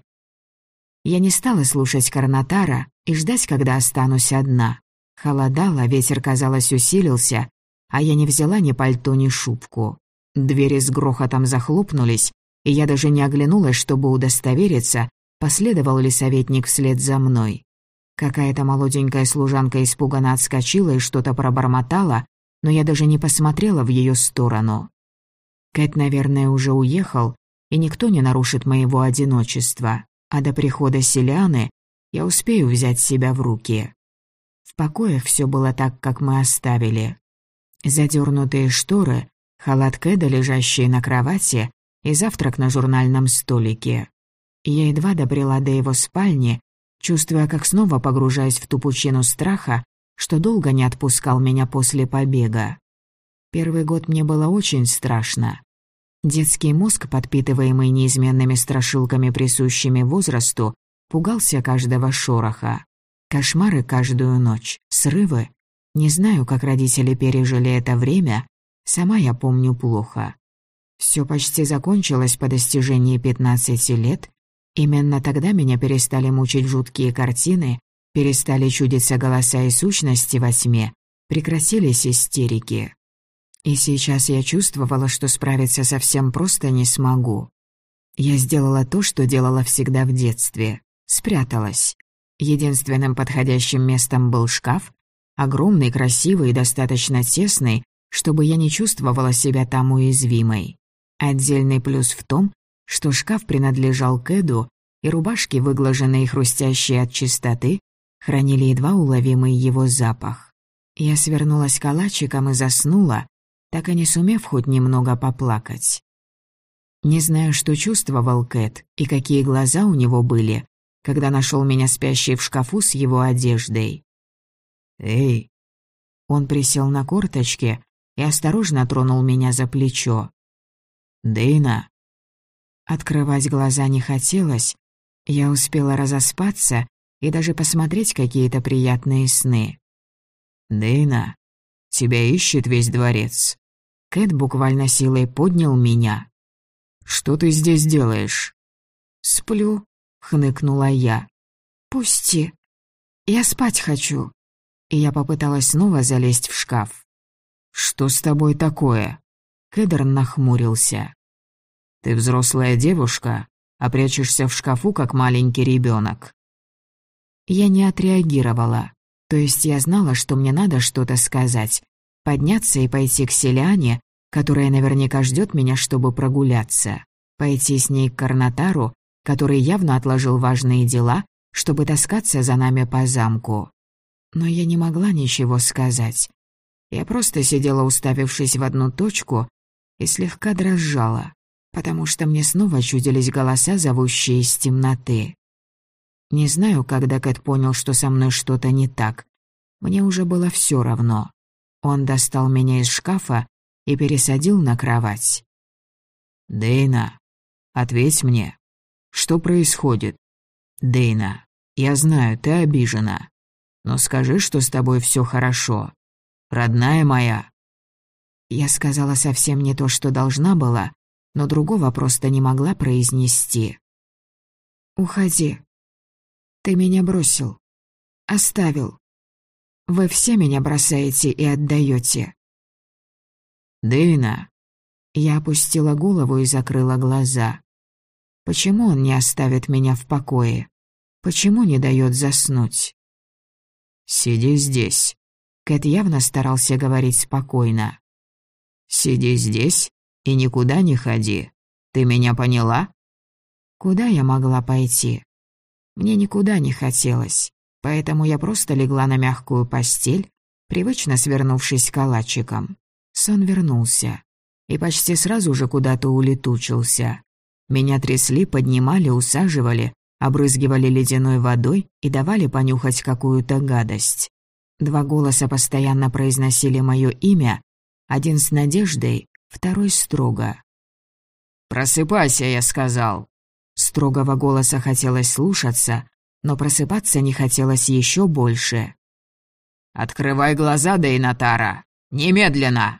[SPEAKER 1] Я не стала слушать Карнатара и ждать, когда останусь одна. Холодало, ветер, казалось, усилился, а я не взяла ни пальто, ни шубку. Двери с грохотом захлопнулись, и я даже не оглянулась, чтобы удостовериться, последовал ли советник вслед за мной. Какая-то молоденькая служанка испуганно отскочила и что-то пробормотала, но я даже не посмотрела в ее сторону. Кэт, наверное, уже уехал, и никто не нарушит моего одиночества а до прихода Селианы я успею взять себя в руки. В покоях все было так, как мы оставили. Задернутые шторы, халат Кэда, лежащий на кровати, и завтрак на журнальном столике. Я едва добрела до его спальни, чувствуя, как снова погружаюсь в ту пучину страха, что долго не отпускал меня после побега. Первый год мне было очень страшно. Детский мозг, подпитываемый неизменными страшилками, присущими возрасту, пугался каждого шороха. Кошмары каждую ночь, срывы. Не знаю, как родители пережили это время, сама я помню плохо. Все почти закончилось по достижении 15 лет. Именно тогда меня перестали мучить жуткие картины, перестали чудиться голоса и сущности во тьме, прекратились истерики. И сейчас я чувствовала, что справиться совсем просто не смогу. Я сделала то, что делала всегда в детстве. Спряталась. Единственным подходящим местом был шкаф, огромный, красивый и достаточно тесный, чтобы я не чувствовала себя там уязвимой. Отдельный плюс в том, что шкаф принадлежал Кэду, и рубашки, выглаженные и хрустящие от чистоты, хранили едва уловимый его запах. Я свернулась калачиком и заснула, так и не сумев хоть немного поплакать. Не знаю, что чувствовал Кэт и какие глаза у него были, когда нашел меня спящей в шкафу с его одеждой.
[SPEAKER 2] «Эй!»
[SPEAKER 1] Он присел на корточки и осторожно тронул меня за плечо.
[SPEAKER 2] «Дейна!»
[SPEAKER 1] Открывать глаза не хотелось, я успела разоспаться и даже посмотреть какие-то приятные сны.
[SPEAKER 2] «Дейна, тебя ищет весь дворец.
[SPEAKER 1] Кэт буквально силой поднял меня.
[SPEAKER 2] «Что ты здесь делаешь?»
[SPEAKER 1] «Сплю», — хныкнула я. «Пусти. Я спать хочу». И я попыталась снова залезть в шкаф.
[SPEAKER 2] «Что с тобой такое?»
[SPEAKER 1] Кэдерн нахмурился.
[SPEAKER 2] «Ты взрослая девушка, а прячешься в шкафу, как маленький ребенок.
[SPEAKER 1] Я не отреагировала. То есть я знала, что мне надо что-то сказать, подняться и пойти к селяне, которая наверняка ждет меня, чтобы прогуляться. Пойти с ней к Карнатару, который явно отложил важные дела, чтобы таскаться за нами по замку. Но я не могла ничего сказать. Я просто сидела, уставившись в одну точку, и слегка дрожала, потому что мне снова чудились голоса, зовущие из темноты. Не знаю, когда Кэт понял, что со мной что-то не так. Мне уже было все равно. Он достал меня из шкафа и пересадил на кровать.
[SPEAKER 2] «Дейна, ответь мне, что происходит?» «Дейна, я знаю, ты обижена. Но скажи, что с тобой все хорошо. Родная моя».
[SPEAKER 1] Я сказала совсем не то, что должна была, но другого просто не могла произнести. «Уходи. Ты меня бросил. Оставил. Вы все меня бросаете и отдаете.
[SPEAKER 2] «Дэйна».
[SPEAKER 1] Я опустила голову и закрыла глаза. Почему он не оставит меня в покое? Почему не дает заснуть?
[SPEAKER 2] «Сиди здесь».
[SPEAKER 1] Кэт явно старался говорить спокойно.
[SPEAKER 2] «Сиди здесь и никуда не ходи. Ты меня поняла?»
[SPEAKER 1] Куда я могла пойти? Мне никуда не хотелось, поэтому я просто легла на мягкую постель, привычно свернувшись калачиком. Сон вернулся и почти сразу же куда-то улетучился. Меня трясли, поднимали, усаживали, обрызгивали ледяной водой и давали понюхать какую-то гадость. Два голоса постоянно произносили мое имя, один с надеждой, второй строго.
[SPEAKER 2] «Просыпайся», я сказал.
[SPEAKER 1] Строгого голоса хотелось слушаться, но просыпаться не хотелось еще больше.
[SPEAKER 2] «Открывай глаза, Дейнатара! Немедленно!»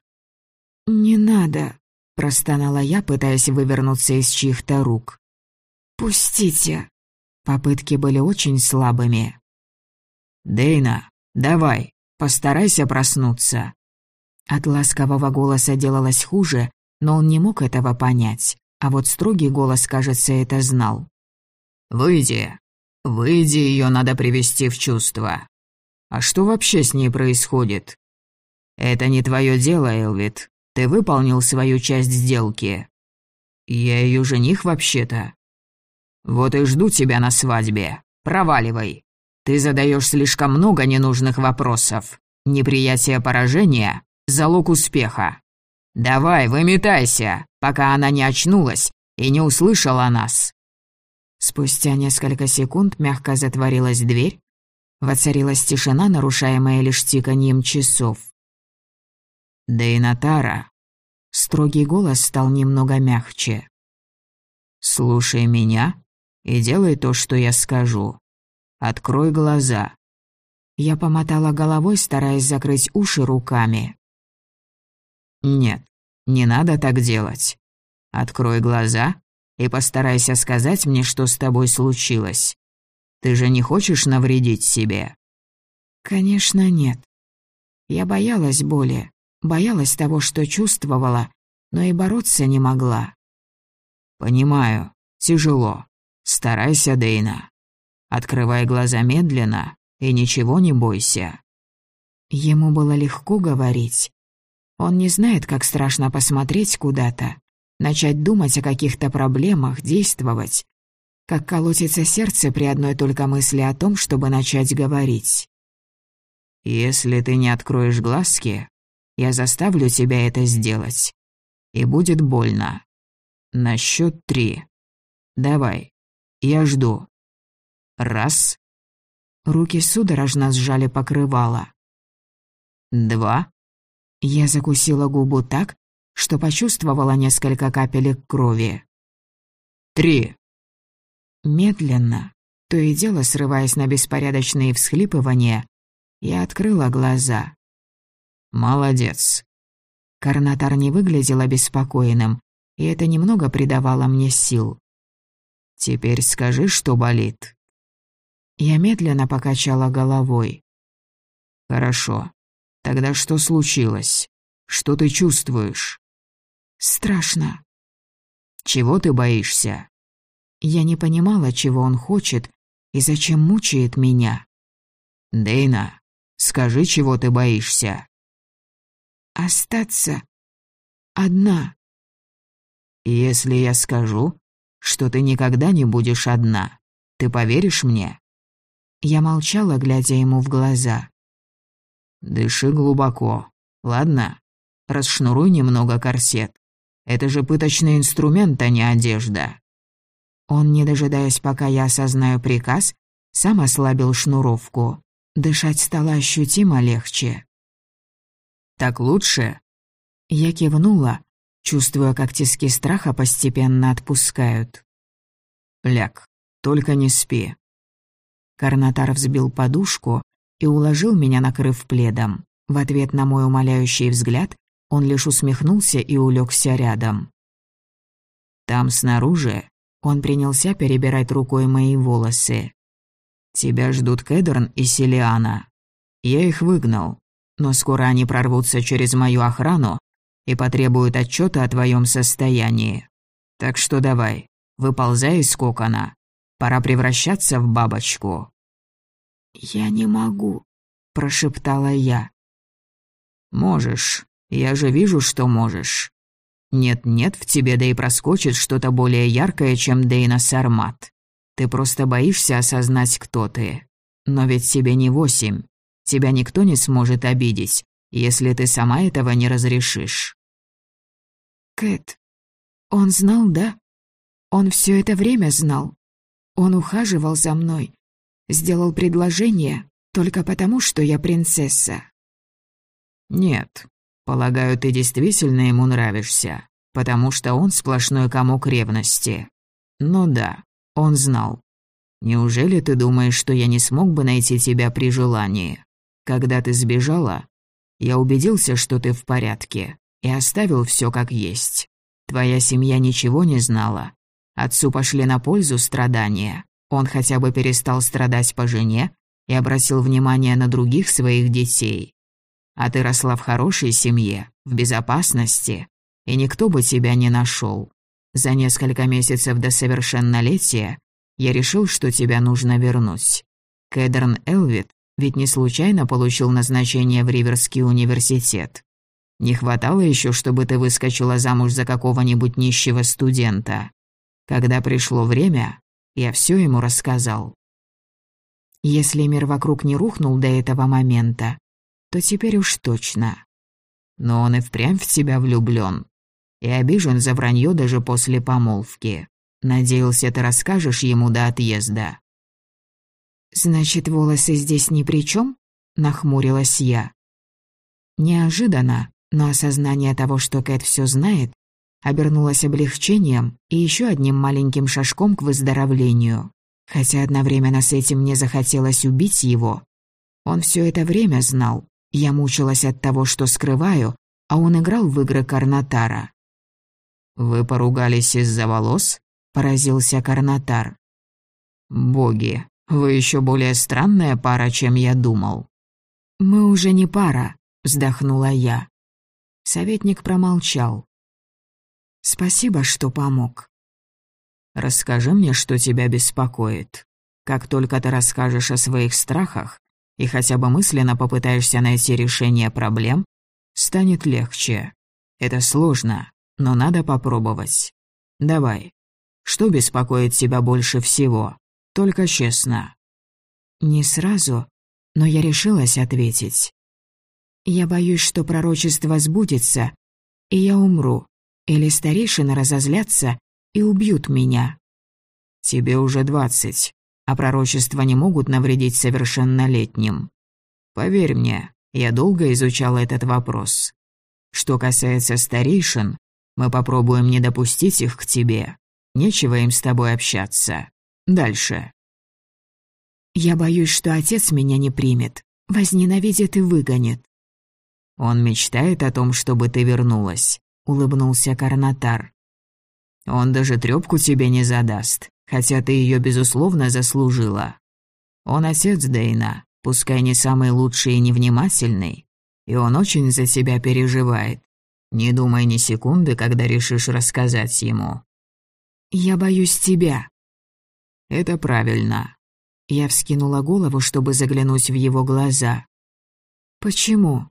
[SPEAKER 1] «Не надо», — простонала я, пытаясь вывернуться из чьих-то рук. «Пустите». Попытки были очень слабыми.
[SPEAKER 2] «Дейна, давай, постарайся проснуться».
[SPEAKER 1] От ласкового голоса делалось хуже, но он не мог этого понять, а вот строгий голос, кажется, это знал.
[SPEAKER 2] «Выйди, выйди, ее надо привести в чувство. А что вообще с ней происходит?» «Это не твое дело, Элвит. Ты выполнил свою часть сделки. Я ее жених вообще-то. Вот и жду тебя на свадьбе. Проваливай. Ты задаешь слишком много ненужных вопросов. Неприятие поражения – залог успеха. Давай, выметайся, пока она не очнулась и не услышала нас.
[SPEAKER 1] Спустя несколько секунд мягко затворилась дверь. Воцарилась тишина, нарушаемая лишь тиканьем часов.
[SPEAKER 2] Да и Натара.
[SPEAKER 1] Строгий голос стал немного мягче.
[SPEAKER 2] «Слушай меня и делай то, что я скажу. Открой глаза».
[SPEAKER 1] Я помотала головой, стараясь закрыть уши руками.
[SPEAKER 2] «Нет, не надо так делать. Открой глаза и постарайся сказать мне, что с тобой случилось. Ты же не хочешь навредить себе?»
[SPEAKER 1] «Конечно нет. Я боялась боли, Боялась того, что чувствовала, но и бороться не могла.
[SPEAKER 2] «Понимаю. Тяжело. Старайся, Дейна. Открывай глаза медленно и ничего не бойся».
[SPEAKER 1] Ему было легко говорить. Он не знает, как страшно посмотреть куда-то, начать думать о каких-то проблемах, действовать. Как колотится сердце при одной только мысли о том, чтобы начать говорить.
[SPEAKER 2] «Если ты не откроешь глазки, я заставлю тебя это сделать. И будет больно. На счет три. Давай. Я жду. Раз.
[SPEAKER 1] Руки судорожно сжали покрывало.
[SPEAKER 2] Два.
[SPEAKER 1] Я закусила губу так, что почувствовала несколько капелек крови.
[SPEAKER 2] Три.
[SPEAKER 1] Медленно, то и дело срываясь на беспорядочные всхлипывания, я открыла глаза.
[SPEAKER 2] «Молодец».
[SPEAKER 1] Карнатар не выглядел обеспокоенным, и это немного придавало мне сил.
[SPEAKER 2] «Теперь скажи, что болит».
[SPEAKER 1] Я медленно покачала головой.
[SPEAKER 2] «Хорошо. Тогда что случилось? Что ты чувствуешь?»
[SPEAKER 1] «Страшно».
[SPEAKER 2] «Чего ты боишься?»
[SPEAKER 1] Я не понимала, чего он хочет и зачем мучает меня.
[SPEAKER 2] «Дейна, скажи, чего ты боишься?»
[SPEAKER 1] остаться одна.
[SPEAKER 2] Если я скажу, что ты никогда не будешь одна, ты поверишь мне?»
[SPEAKER 1] Я молчала, глядя ему в глаза.
[SPEAKER 2] «Дыши глубоко, ладно? Расшнуруй немного корсет. Это же пыточный инструмент, а не одежда».
[SPEAKER 1] Он, не дожидаясь, пока я осознаю приказ, сам ослабил шнуровку. Дышать стало ощутимо легче.
[SPEAKER 2] «Так лучше?»
[SPEAKER 1] Я кивнула, чувствуя, как тиски страха постепенно отпускают.
[SPEAKER 2] «Ляг, только не спи».
[SPEAKER 1] Карнатар взбил подушку и уложил меня, накрыв пледом. В ответ на мой умоляющий взгляд он лишь усмехнулся и улегся рядом.
[SPEAKER 2] «Там снаружи...» Он принялся перебирать рукой мои волосы. «Тебя ждут Кэдерн и Селиана. Я их выгнал, но скоро они прорвутся через мою охрану и потребуют отчета о твоем состоянии. Так что давай, выползай из кокона. Пора превращаться в бабочку».
[SPEAKER 1] «Я не могу», — прошептала я.
[SPEAKER 2] «Можешь. Я же вижу, что можешь. Нет-нет, в тебе да и проскочит что-то более яркое, чем Дейна Сармат. Ты просто боишься осознать, кто ты. Но ведь тебе не восемь. Тебя никто не сможет обидеть, если ты сама этого не разрешишь.
[SPEAKER 1] Кэт, он знал, да? Он все это время знал. Он ухаживал за мной, сделал предложение только потому, что я принцесса.
[SPEAKER 2] Нет, полагаю, ты действительно ему нравишься, потому что он сплошной комок ревности. Ну да, он знал. Неужели ты думаешь, что я не смог бы найти тебя при желании? Когда ты сбежала, я убедился, что ты в порядке, и оставил все как есть. Твоя семья ничего не знала. Отцу пошли на пользу страдания. Он хотя бы перестал страдать по жене и обратил внимание на других своих детей. А ты росла в хорошей семье, в безопасности, и никто бы тебя не нашел. За несколько месяцев до совершеннолетия я решил, что тебя нужно вернуть. Кэдерн Элвит ведь не случайно получил назначение в Риверский университет. Не хватало еще, чтобы ты выскочила замуж за какого-нибудь нищего студента. Когда пришло время, я все ему рассказал.
[SPEAKER 1] Если мир вокруг не рухнул до этого момента, то теперь уж точно.
[SPEAKER 2] Но он и впрямь в тебя влюблен и обижен за вранье даже после помолвки. Надеялся, ты расскажешь ему до отъезда».
[SPEAKER 1] «Значит, волосы здесь ни при чем? нахмурилась я. Неожиданно, но осознание того, что Кэт все знает, обернулось облегчением и еще одним маленьким шажком к выздоровлению. Хотя одновременно с этим мне захотелось убить его. Он все это время знал. Я мучилась от того, что скрываю, а он играл в игры Карнатара.
[SPEAKER 2] «Вы поругались из-за волос?» – поразился Карнатар. «Боги, вы еще более странная пара, чем я думал».
[SPEAKER 1] «Мы уже не пара», – вздохнула я. Советник промолчал. «Спасибо, что помог».
[SPEAKER 2] «Расскажи мне, что тебя беспокоит. Как только ты расскажешь о своих страхах и хотя бы мысленно попытаешься найти решение проблем, станет легче. Это сложно, но надо попробовать. Давай. Что беспокоит тебя больше всего? Только честно».
[SPEAKER 1] Не сразу, но я решилась ответить. «Я боюсь, что пророчество сбудется, и я умру, или старейшины разозлятся и убьют меня».
[SPEAKER 2] «Тебе уже двадцать, а пророчества не могут навредить совершеннолетним. Поверь мне, я долго изучал этот вопрос. Что касается старейшин, мы попробуем не допустить их к тебе. Нечего им с тобой общаться. Дальше.
[SPEAKER 1] Я боюсь, что отец меня не примет, возненавидит и выгонит.
[SPEAKER 2] Он мечтает о том, чтобы ты вернулась, улыбнулся Карнатар. Он даже трёпку тебе не задаст, хотя ты её безусловно заслужила. Он отец Дейна, пускай не самый лучший и невнимательный, и он очень за тебя переживает. Не думай ни секунды, когда решишь рассказать ему.
[SPEAKER 1] Я боюсь тебя.
[SPEAKER 2] Это правильно.
[SPEAKER 1] Я вскинула голову, чтобы заглянуть в его глаза. Почему?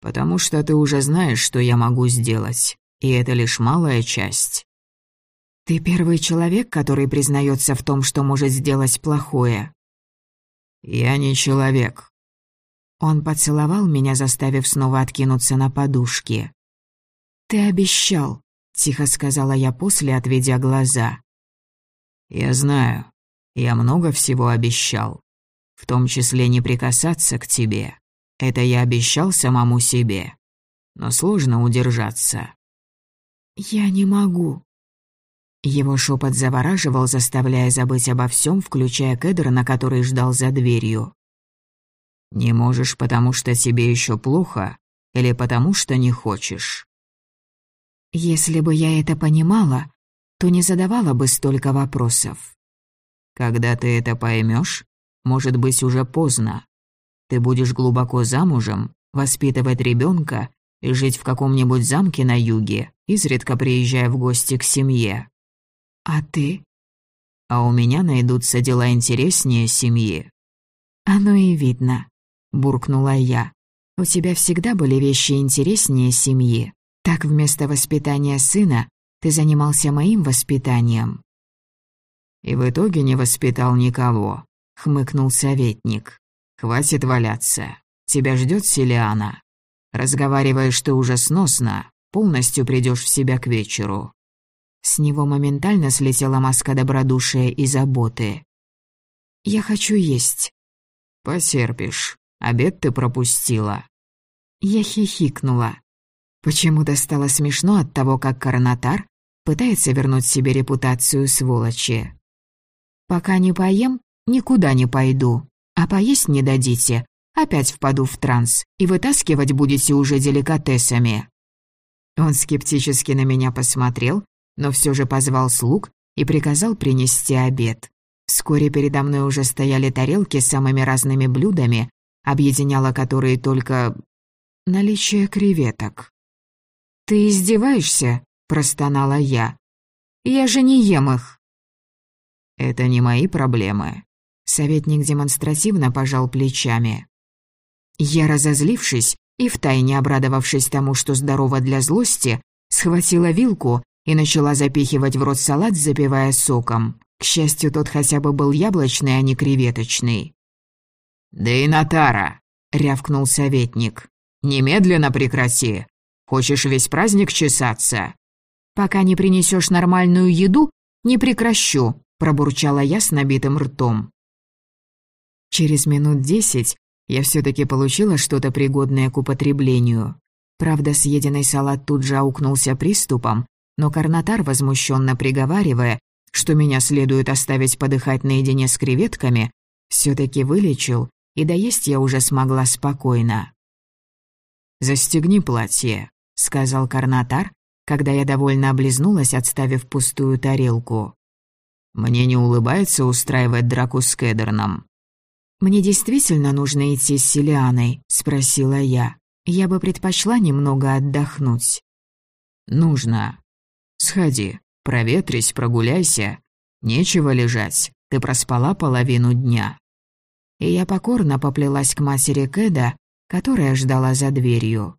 [SPEAKER 2] Потому что ты уже знаешь, что я могу сделать, и это лишь малая часть.
[SPEAKER 1] «Ты первый человек, который признается в том, что может сделать плохое».
[SPEAKER 2] «Я не человек».
[SPEAKER 1] Он поцеловал меня, заставив снова откинуться на подушке. «Ты обещал», — тихо сказала я после, отведя глаза.
[SPEAKER 2] «Я знаю. Я много всего обещал. В том числе не прикасаться к тебе. Это я обещал самому себе. Но сложно удержаться».
[SPEAKER 1] «Я не могу». Его шепот завораживал, заставляя забыть обо всем, включая Кедрона, который ждал за дверью.
[SPEAKER 2] «Не можешь, потому что тебе еще плохо, или потому что не хочешь?»
[SPEAKER 1] Если бы я это понимала, то не задавала бы столько вопросов.
[SPEAKER 2] Когда ты это поймешь, может быть уже поздно. Ты будешь глубоко замужем, воспитывать ребенка и жить в каком-нибудь замке на юге, изредка приезжая в гости к семье.
[SPEAKER 1] А ты?
[SPEAKER 2] А у меня найдутся дела интереснее семьи.
[SPEAKER 1] Оно и видно, буркнула я. У тебя всегда были вещи интереснее семьи. Так вместо воспитания сына ты занимался моим воспитанием».
[SPEAKER 2] «И в итоге не воспитал никого», — хмыкнул советник. «Хватит валяться. Тебя ждет Селиана. Разговариваешь ты уже сносно, полностью придешь в себя к вечеру».
[SPEAKER 1] С него моментально слетела маска добродушия и заботы. «Я хочу есть».
[SPEAKER 2] «Потерпишь. Обед ты пропустила».
[SPEAKER 1] Я хихикнула. Почему-то стало смешно от того, как Карнатар пытается вернуть себе репутацию сволочи. «Пока не поем, никуда не пойду. А поесть не дадите, опять впаду в транс, и вытаскивать будете уже деликатесами». Он скептически на меня посмотрел, но все же позвал слуг и приказал принести обед. Вскоре передо мной уже стояли тарелки с самыми разными блюдами, объединяло которые только наличие креветок. «Ты издеваешься?» – простонала я. «Я же не ем их».
[SPEAKER 2] «Это не мои проблемы».
[SPEAKER 1] Советник демонстративно пожал плечами. Я, разозлившись и втайне обрадовавшись тому, что здорово для злости, схватила вилку и начала запихивать в рот салат, запивая соком. К счастью, тот хотя бы был яблочный, а не креветочный.
[SPEAKER 2] «Да и Натара!» — рявкнул советник. «Немедленно прекрати! Хочешь весь праздник чесаться?»
[SPEAKER 1] «Пока не принесешь нормальную еду, не прекращу», — пробурчала я с набитым ртом. Через минут десять я все таки получила что-то пригодное к употреблению. Правда, съеденный салат тут же аукнулся приступом, но Карнатар, возмущенно приговаривая, что меня следует оставить подыхать наедине с креветками, все таки вылечил, и доесть я уже смогла спокойно.
[SPEAKER 2] «Застегни платье», — сказал Карнатар, когда я довольно облизнулась, отставив пустую тарелку. «Мне не улыбается устраивать драку с Кедерном».
[SPEAKER 1] «Мне действительно нужно идти с Селианой?» — спросила я. «Я бы предпочла немного отдохнуть».
[SPEAKER 2] «Нужно. Сходи, проветрись, прогуляйся. Нечего лежать, ты проспала половину дня».
[SPEAKER 1] И я покорно поплелась к матери Кэда, которая ждала за дверью.